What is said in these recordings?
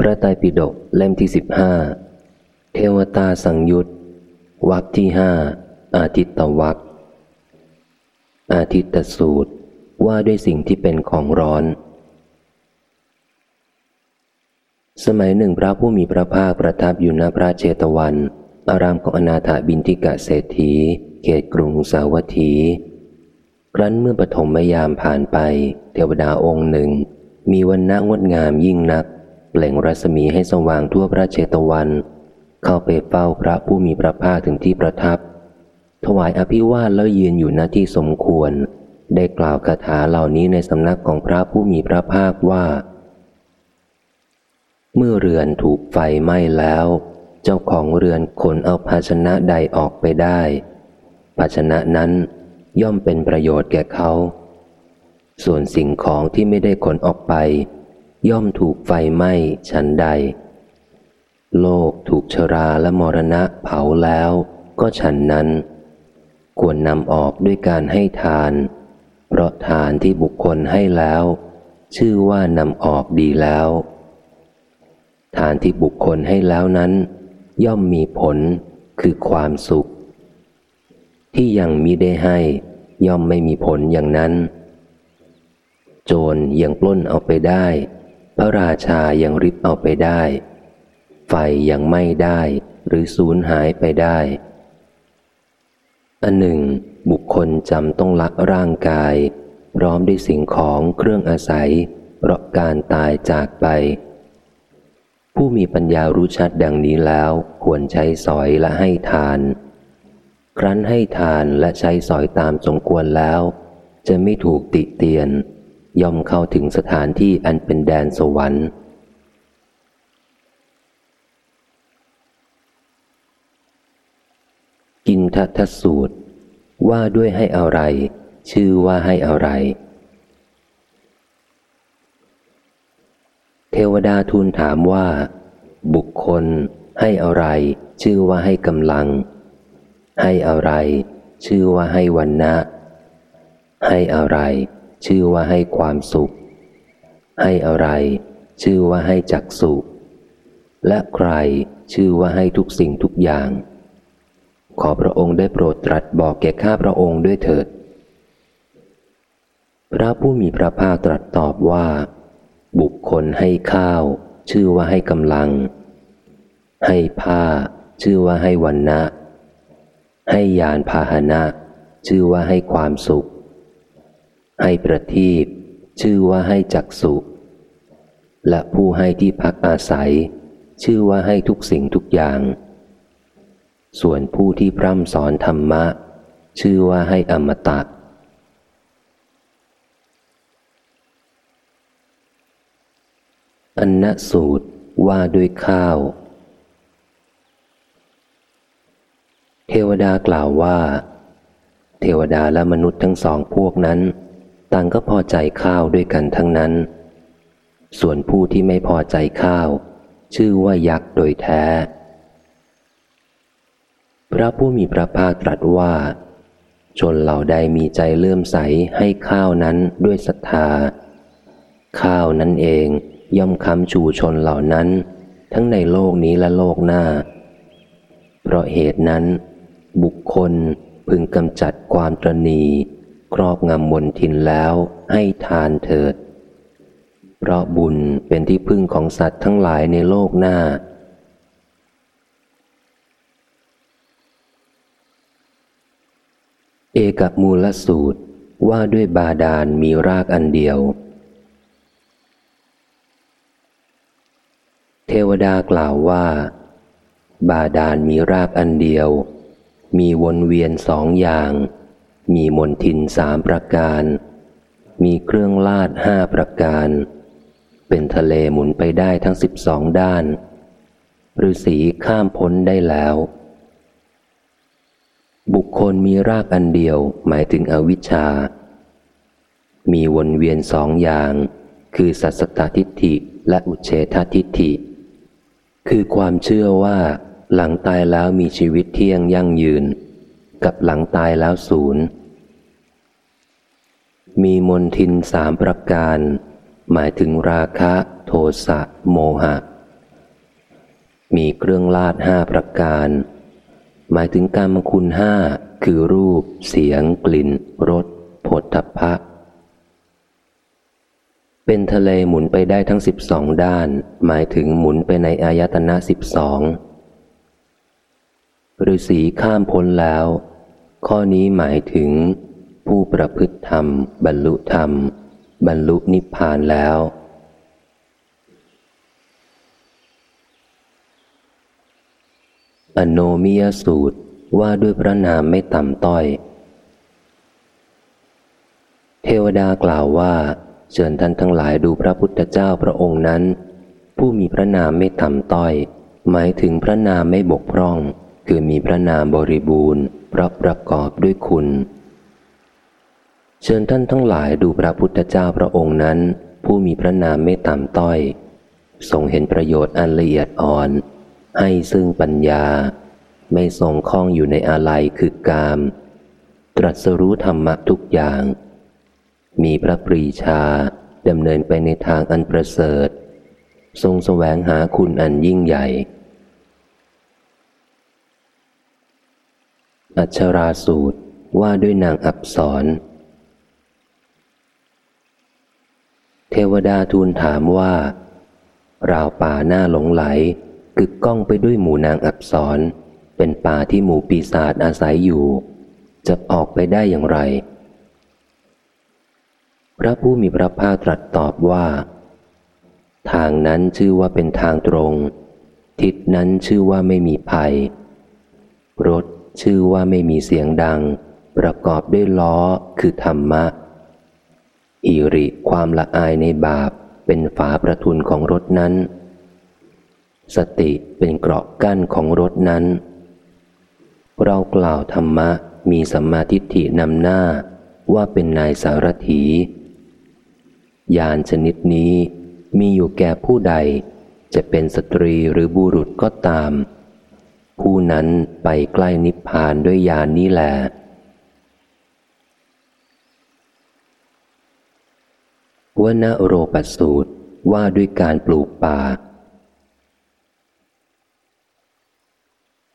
พระไตรปิฎกเล่มที่สิบห้าเทวตาสังยุตวักที่ห้าอาทิตตวักอาทิตตสูตรว่าด้วยสิ่งที่เป็นของร้อน สมัยหนึ่งพระผู้มีพระภาคประทับอยู่ณพระเจตวัน อารามของอนาถาบินทิกะเศรษฐี เขตกรุงสาวัตถี ครั้นเมื่อปฐมยามผ่านไป เทวดาองค์หนึ่ง มีวันณะงดงามยิ่งนัก เปล่งรัศมีให้สว่างทั่วพระเจตวัน เข้าไปเฝ้าพระผู้มีพระภาคถึงที่ประทับ ถวายอภิวาทแล้วยืนอยู่หน้าที่สมควร ได้กล่าวคาถาเหล่านี้ในสำนักของพระผู้มีพระภาคว่า เมื่อเรือนถูกไฟไหม้แล้ว เจ้าของเรือนขนเอาภาชนะใดออกไปได้ ภาชนะนั้นย่อมเป็นประโยชน์แก่เขา ส่วนสิ่งของที่ไม่ได้ขนออกไป ย่อมถูกไฟไหม้ฉันใด โลกถูกชราและมรณะเผาแล้วก็ฉันนั้น ควรนำออกด้วยการให้ทาน เพราะทานที่บุคคลให้แล้ว ชื่อว่านำออกดีแล้ว ทานที่บุคคลให้แล้วนั้น ย่อมมีผลคือความสุข ที่ยังมิได้ให้ ย่อมไม่มีผลอย่างนั้น โจรยังปล้นเอาไปได้ พระราชายังริบเอาไปได้ ไฟยังไม่ได้ หรือสูญหายไปได้ อันหนึ่ง บุคคลจำต้องลักร่างกาย พร้อมด้วยสิ่งของเครื่องอาศัย เพราะการตายจากไป ผู้มีปัญญารู้ชัดดังนี้แล้วควรใช้สอยและให้ทาน ครั้นให้ทานและใช้สอยตามสมควรแล้ว จะไม่ถูกติเตียน ย่อมเข้าถึงสถานที่อันเป็นแดนสวรรค์ กินทัทสูตร ว่าด้วยให้อะไร ชื่อว่าให้อะไร เทวดาทูลถามว่า บุคคล ให้อะไร ชื่อว่าให้กำลัง ให้อะไร ชื่อว่าให้วันนะ ให้อะไร ชื่อว่าให้ความสุข ให้อะไร ชื่อว่าให้จักสุข และใครชื่อว่าให้ทุกสิ่งทุกอย่าง ขอพระองค์ได้โปรดตรัสบอกแก่ข้าพระองค์ด้วยเถิด พระผู้มีพระภาคตรัสตอบว่า บุคคลให้ข้าว ชื่อว่าให้กำลัง ให้ผ้า ชื่อว่าให้วันนะให้ยานพาหนะ ชื่อว่าให้ความสุข ให้ประทีปชื่อว่าให้จักสุและผู้ให้ที่พักอาศัย ชื่อว่าให้ทุกสิ่งทุกอย่าง ส่วนผู้ที่พร่ำสอนธรรมะ ชื่อว่าให้อมตะอันนสูตรว่าด้วยข้าว เทวดากล่าวว่า เทวดาและมนุษย์ทั้งสองพวกนั้น ต่างก็พอใจข้าวด้วยกันทั้งนั้น ส่วนผู้ที่ไม่พอใจข้าว ชื่อว่ายักษ์โดยแท้ พระผู้มีพระภาคตรัสว่า ชนเหล่าใดมีใจเลื่อมใสให้ข้าวนั้นด้วยศรัทธา ข้าวนั้นเองย่อมคำชูชนเหล่านั้น ทั้งในโลกนี้และโลกหน้า เพราะเหตุนั้น บุคคลพึงกำจัดความตรณี ครอบงำมนทินแล้วให้ทานเถิด เพราะบุญเป็นที่พึ่งของสัตว์ทั้งหลายในโลกหน้า เอกับมูลสูตรว่าด้วยบาดาลมีรากอันเดียว เทวดากล่าวว่า บาดาลมีรากอันเดียว มีวนเวียนสองอย่าง มีมนทินสามประการ มีเครื่องลาดห้าประการ เป็นทะเลหมุนไปได้ทั้งสิบสองด้านฤาษีข้ามพ้นได้แล้ว บุคคลมีรากอันเดียวหมายถึงอวิชชา มีวนเวียนสองอย่าง คือสัสตทิฏฐิและอุเฉททิฏฐิ คือความเชื่อว่าหลังตายแล้วมีชีวิตเที่ยงยั่งยืน กับหลังตายแล้วศูนย์ มีมนทินสามประการ หมายถึงราคะโทสะโมหะ มีเครื่องลาดห้าประการ หมายถึงการมคุณห้าคือรูป เสียง กลิ่นรสผลทัพพะ เป็นทะเลหมุนไปได้ทั้งสิบสองด้าน หมายถึงหมุนไปในอายตนะสิบสอง ฤาษีข้ามพ้นแล้ว ข้อนี้หมายถึง ผู้ประพฤติธรรม บรรลุธรรม บรรลุนิพพานแล้ว อโนมิยสูตรว่าด้วยพระนามไม่ต่ำต้อย เทวดากล่าวว่า เชิญท่านทั้งหลายดูพระพุทธเจ้าพระองค์นั้น ผู้มีพระนามไม่ต่ำต้อย หมายถึงพระนามไม่บกพร่อง คือมีพระนามบริบูรณ์เพราะประกอบด้วยคุณ เชิญท่านทั้งหลายดูพระพุทธเจ้าพระองค์นั้น ผู้มีพระนามไม่ต่ำต้อย ทรงเห็นประโยชน์อันละเอียดอ่อน ให้ซึ่งปัญญา ไม่ทรงคล้องอยู่ในอะไรคือกาม ตรัสรู้ธรรมะทุกอย่าง มีพระปรีชาดำเนินไปในทางอันประเสริฐ ทรงแสวงหาคุณอันยิ่งใหญ่ อัชราสูตรว่าด้วยนางอับสรเทวดาทูลถามว่า ราวป่าหน้าหลงไหล กึกก้องไปด้วยหมู่นางอับสรเป็นป่าที่หมู่ปีศาจอาศัยอยู่ จะออกไปได้อย่างไร พระผู้มีพระภาคตรัสตอบว่า ทางนั้นชื่อว่าเป็นทางตรง ทิศนั้นชื่อว่าไม่มีภัยรถ ชื่อว่าไม่มีเสียงดัง ประกอบด้วยล้อคือธรรมะ อิริความละอายในบาปเป็นฝาประทุนของรถนั้น สติเป็นเกราะกั้นของรถนั้น เรากล่าวธรรมะมีสัมมาทิฏฐินำหน้าว่าเป็นนายสารถียานชนิดนี้มีอยู่แก่ผู้ใด จะเป็นสตรีหรือบุรุษก็ตาม ผู้นั้นไปใกล้นิพพานด้วยญาณนนี้แหละวนโรปสูตรว่าด้วยการปลูกป่า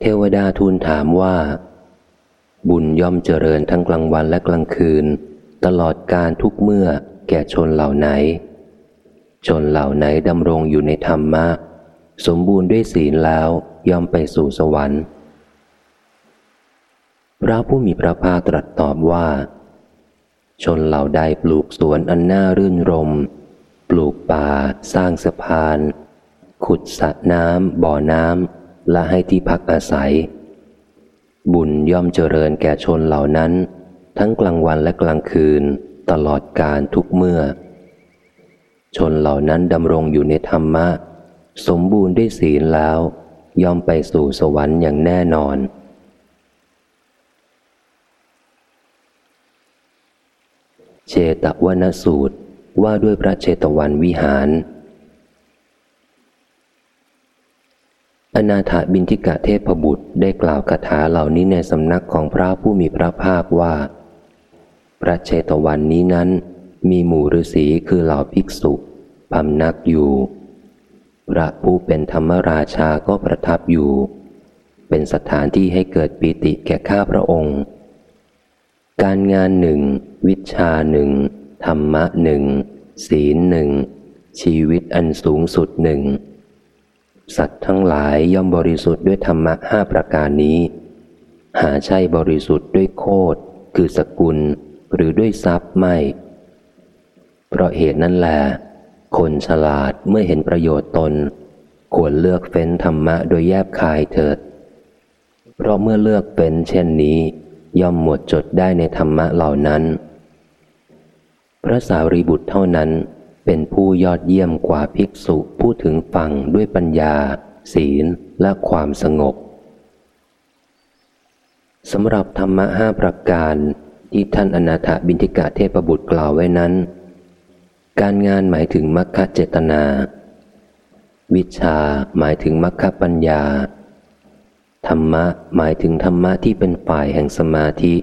เทวดาทูลถามว่า บุญย่อมเจริญทั้งกลางวันและกลางคืน ตลอดการทุกเมื่อแก่ชนเหล่าไหน ชนเหล่าไหนดำรงอยู่ในธรรมะ สมบูรณ์ด้วยศีลแล้ว ย่อมไปสู่สวรรค์ พระผู้มีพระภาคตรัสตอบว่า ชนเหล่าใดปลูกสวนอันน่ารื่นรม ปลูกป่า สร้างสะพาน ขุดสระน้ำบ่อน้ำและให้ที่พักอาศัย บุญย่อมเจริญแก่ชนเหล่านั้น ทั้งกลางวันและกลางคืนตลอดการทุกเมื่อ ชนเหล่านั้นดำรงอยู่ในธรรมะ สมบูรณ์ด้วยศีลแล้ว ย่อมไปสู่สวรรค์อย่างแน่นอน เชตวนสูตรว่าด้วยพระเชตวันวิหาร อนาถบินทิกะเทพบุตรได้กล่าวคาถาเหล่านี้ในสำนักของพระผู้มีพระภาคว่า พระเชตวันนี้นั้น มีหมู่ฤาษีคือเหล่าภิกษุพำนักอยู่ พระผู้เป็นธรรมราชาก็ประทับอยู่ เป็นสถานที่ให้เกิดปีติแก่ข้าพระองค์ การงานหนึ่ง วิชาหนึ่ง ธรรมะหนึ่ง ศีลหนึ่ง ชีวิตอันสูงสุดหนึ่ง สัตว์ทั้งหลายย่อมบริสุทธิ์ด้วยธรรมะห้าประการนี้ หาใช่บริสุทธิ์ด้วยโคดคือสกุล หรือด้วยทรัพย์ไม่ เพราะเหตุนั้นแหละ คนฉลาดเมื่อเห็นประโยชน์ตน ควรเลือกเฟ้นธรรมะโดยแยบคายเถิด เพราะเมื่อเลือกเฟ้นเช่นนี้ ย่อมหมดจดได้ในธรรมะเหล่านั้น พระสารีบุตรเท่านั้นเป็นผู้ยอดเยี่ยมกว่าภิกษุพูดถึงฟังด้วยปัญญา ศีลและความสงบสำหรับธรรมะห้าประการที่ท่านอนาถบินทิกะเทพบุตรกล่าวไว้นั้น การงานหมายถึงมัคคเจตนา วิชาหมายถึงมัคคปัญญา ธรรมะหมายถึงธรรมะที่เป็นฝ่ายแห่งสมาธิ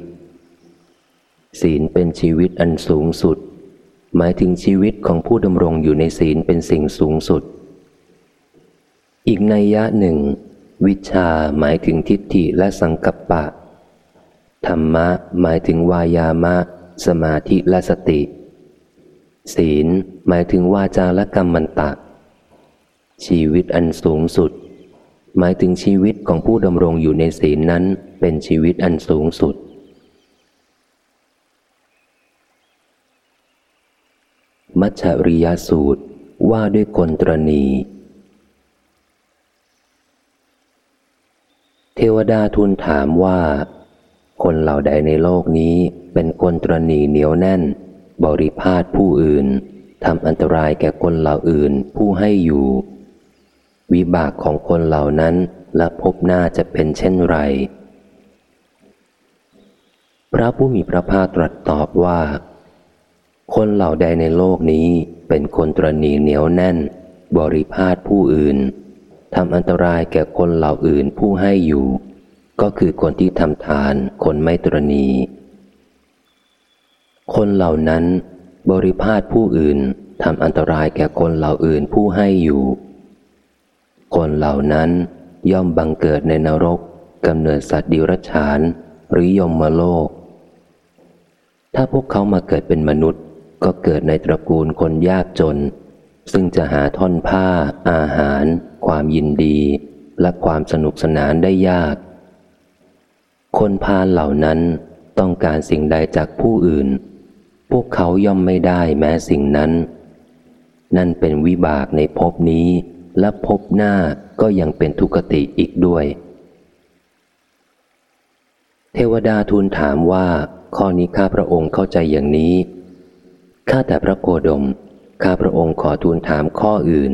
ศีลเป็นชีวิตอันสูงสุด หมายถึงชีวิตของผู้ดำรงอยู่ในศีลเป็นสิ่งสูงสุด อีกในยะหนึ่ง วิชาหมายถึงทิฏฐิและสังกัปปะ ธรรมะหมายถึงวายามะ สมาธิและสติ ศีลหมายถึงวาจาและกรรมมันตะ ชีวิตอันสูงสุด หมายถึงชีวิตของผู้ดำรงอยู่ในศีลนั้นเป็นชีวิตอันสูงสุด มัจฉริยสูตรว่าด้วยกลตรณี เทวดาทูลถามว่า คนเหล่าใดในโลกนี้เป็นกลตรณีเหนียวแน่น บริพาทผู้อื่นทำอันตรายแก่คนเหล่าอื่นผู้ให้อยู่ วิบากของคนเหล่านั้นและพบหน้าจะเป็นเช่นไร พระผู้มีพระภาคตรัสตอบว่า คนเหล่าใดในโลกนี้เป็นคนตรณีเหนียวแน่น บริพาทผู้อื่นทำอันตรายแก่คนเหล่าอื่นผู้ให้อยู่ ก็คือคนที่ทำทานคนไม่ตรณี คนเหล่านั้น บริพาทผู้อื่นทำอันตรายแก่คนเหล่าอื่นผู้ให้อยู่ คนเหล่านั้นย่อมบังเกิดในนรกกำเนิดสัตว์ดิรัจฉานหรือยมมโลก ถ้าพวกเขามาเกิดเป็นมนุษย์ก็เกิดในตระกูลคนยากจน ซึ่งจะหาท่อนผ้า อาหาร ความยินดี และความสนุกสนานได้ยาก คนพาลเหล่านั้นต้องการสิ่งใดจากผู้อื่น พวกเขาย่อมไม่ได้แม้สิ่งนั้น นั่นเป็นวิบากในภพนี้และภพหน้าก็ยังเป็นทุกติอีกด้วย เทวดาทูลถามว่า ข้อนี้ข้าพระองค์เข้าใจอย่างนี้ ข้าแต่พระโคดม ข้าพระองค์ขอทูลถามข้ออื่น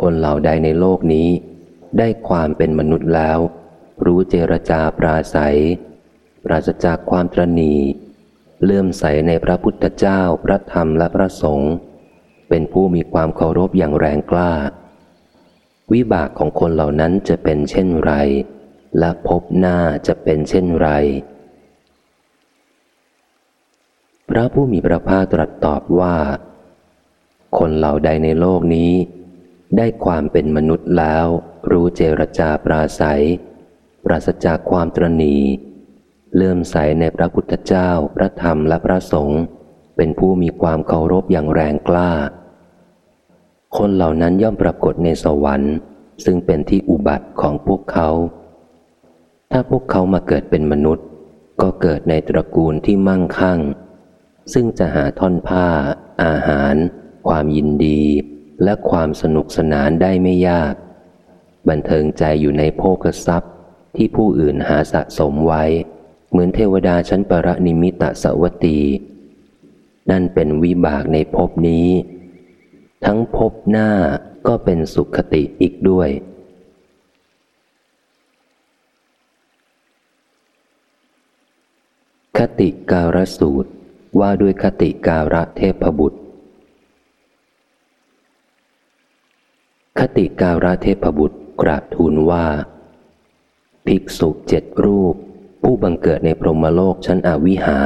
คนเหล่าใดในโลกนี้ ได้ความเป็นมนุษย์แล้ว รู้เจรจาปราศัย ปราศจากความตรณี เลื่อมใสในพระพุทธเจ้า พระธรรมและพระสงฆ์เป็นผู้มีความเคารพอย่างแรงกล้า วิบากของคนเหล่านั้นจะเป็นเช่นไร และพบหน้าจะเป็นเช่นไร พระผู้มีพระภาคตรัสตอบว่า คนเหล่าใดในโลกนี้ ได้ความเป็นมนุษย์แล้ว รู้เจรจาปราศัย ปราศจากความตรณี เลื่อมใสในพระพุทธเจ้า พระธรรมและพระสงฆ์เป็นผู้มีความเคารพอย่างแรงกล้า คนเหล่านั้นย่อมปรากฏในสวรรค์ ซึ่งเป็นที่อุบัติของพวกเขา ถ้าพวกเขามาเกิดเป็นมนุษย์ ก็เกิดในตระกูลที่มั่งคั่ง ซึ่งจะหาท่อนผ้า อาหาร ความยินดี และความสนุกสนานได้ไม่ยาก บันเทิงใจอยู่ในโภคทรัพย์ที่ผู้อื่นหาสะสมไว้ เหมือนเทวดาชั้นปรนิมิตสวัตี นั่นเป็นวิบากในภพนี้ ทั้งภพหน้าก็เป็นสุขติอีกด้วย คติการสูตรว่าด้วยคติการะเทพบุตร คติการะเทพบุตรกราบทูลว่า ภิกษุเจ็ดรูป ผู้บังเกิดในพรหมโลกชั้นอวิหา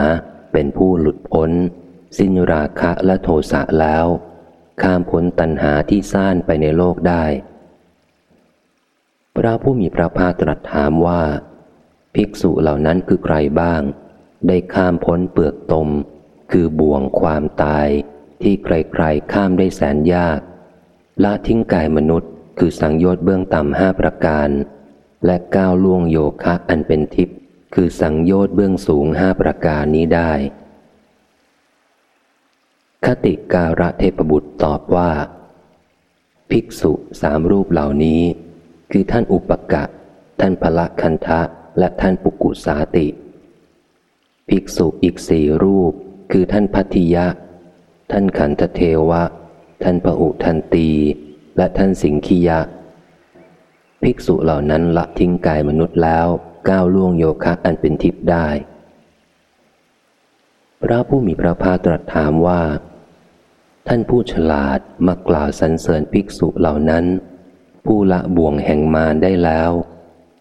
เป็นผู้หลุดพ้น สิ้นราคะและโทสะแล้ว ข้ามพ้นตัณหาที่ซ่านไปในโลกได้ พระผู้มีพระภาคตรัสถามว่า ภิกษุเหล่านั้นคือใครบ้าง ได้ข้ามพ้นเปลือกตม คือบ่วงความตาย ที่ใครๆข้ามได้แสนยาก ละทิ้งกายมนุษย์ คือสังโยชน์เบื้องต่ำห้าประการและก้าวล่วงโยคะอันเป็นทิพย์ คือสังโยชน์เบื้องสูงห้าประการนี้ได้ คติการะเทพบุตรตอบว่า ภิกษุสามรูปเหล่านี้ คือท่านอุปกะ ท่านพละคันทะ และท่านปุกุสาติ ภิกษุอีกสี่รูป คือท่านพัทิยะ ท่านขันธเทวะ ท่านพระอุทันตี และท่านสิงคียะ ภิกษุเหล่านั้นละทิ้งกายมนุษย์แล้ว ก้าวล่วงโยคะอันเป็นทิพย์ได้ พระผู้มีพระภาคตรัสถามว่า ท่านผู้ฉลาดมากล่าวสรรเสริญภิกษุเหล่านั้น ผู้ละบ่วงแห่งมารได้แล้ว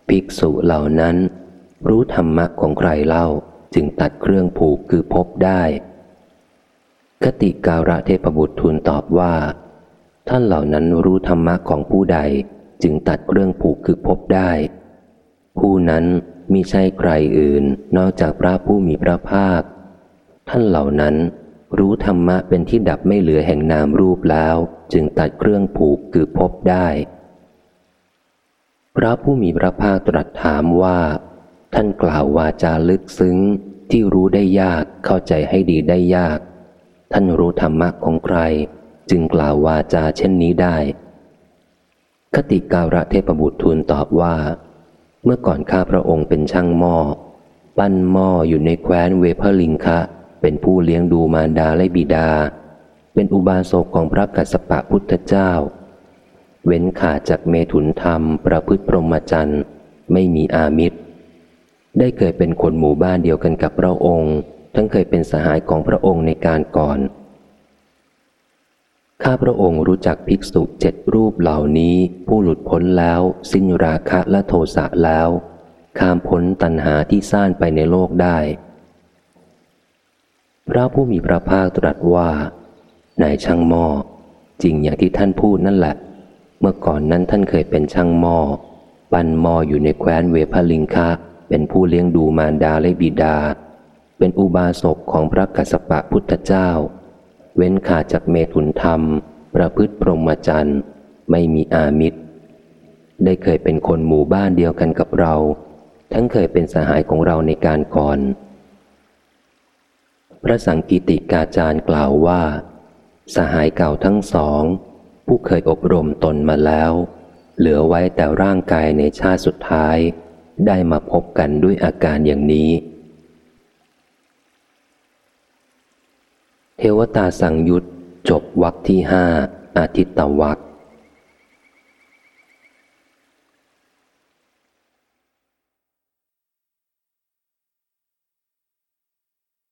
ภิกษุเหล่านั้น รู้ธรรมะของใครเล่าจึงตัดเครื่องผูกคือพบได้คติการะเทพบุตรทูลตอบว่า ท่านเหล่านั้นรู้ธรรมะของผู้ใดจึงตัดเครื่องผูกคือพบได้ ผู้นั้นมิใช่ใครอื่นนอกจากพระผู้มีพระภาค ท่านเหล่านั้นรู้ธรรมะเป็นที่ดับไม่เหลือแห่งนามรูปแล้ว จึงตัดเครื่องผูกคือพบได้ พระผู้มีพระภาคตรัสถามว่า ท่านกล่าววาจาลึกซึ้งที่รู้ได้ยากเข้าใจให้ดีได้ยาก ท่านรู้ธรรมะของใคร จึงกล่าววาจาเช่นนี้ได้ คติการะเทพบุตรทูลตอบว่า เมื่อก่อนข้าพระองค์เป็นช่างหม้อ ปั้นหม้ออยู่ในแคว้นเวพลิงคะ เป็นผู้เลี้ยงดูมารดาและบิดา เป็นอุบาสกของพระกัสสปะพุทธเจ้า เว้นขาดจากเมถุนธรรม ประพฤติพรหมจรรย์ไม่มีอามิตร ได้เคยเป็นคนหมู่บ้านเดียวกันกับพระองค์ ทั้งเคยเป็นสหายของพระองค์ในการก่อน ข้าพระองค์รู้จักภิกษุเจ็ดรูปเหล่านี้ ผู้หลุดพ้นแล้ว สิ้นราคะและโทสะแล้ว ข้ามพ้นตัณหาที่ซ่านไปในโลกได้ พระผู้มีพระภาคตรัสว่านายช่างหม้อจริงอย่างที่ท่านพูดนั่นแหละ เมื่อก่อนนั้นท่านเคยเป็นช่างหม้อปั้นหม้ออยู่ในแคว้นเวพลิงคะ เป็นผู้เลี้ยงดูมารดาและบิดา เป็นอุบาสกของพระกัสสปะพุทธเจ้า เว้นขาดจากเมถุนธรรม ประพฤติพรหมจรรย์ ไม่มีอามิตร ได้เคยเป็นคนหมู่บ้านเดียวกันกับเรา ทั้งเคยเป็นสหายของเราในการก่อน พระสังกิติกาจารย์กล่าวว่า สหายเก่าทั้งสอง ผู้เคยอบรมตนมาแล้ว เหลือไว้แต่ร่างกายในชาติสุดท้าย ได้มาพบกันด้วยอาการอย่างนี้ เทวตาสังยุตจบวักที่ห้าอาทิตตวัก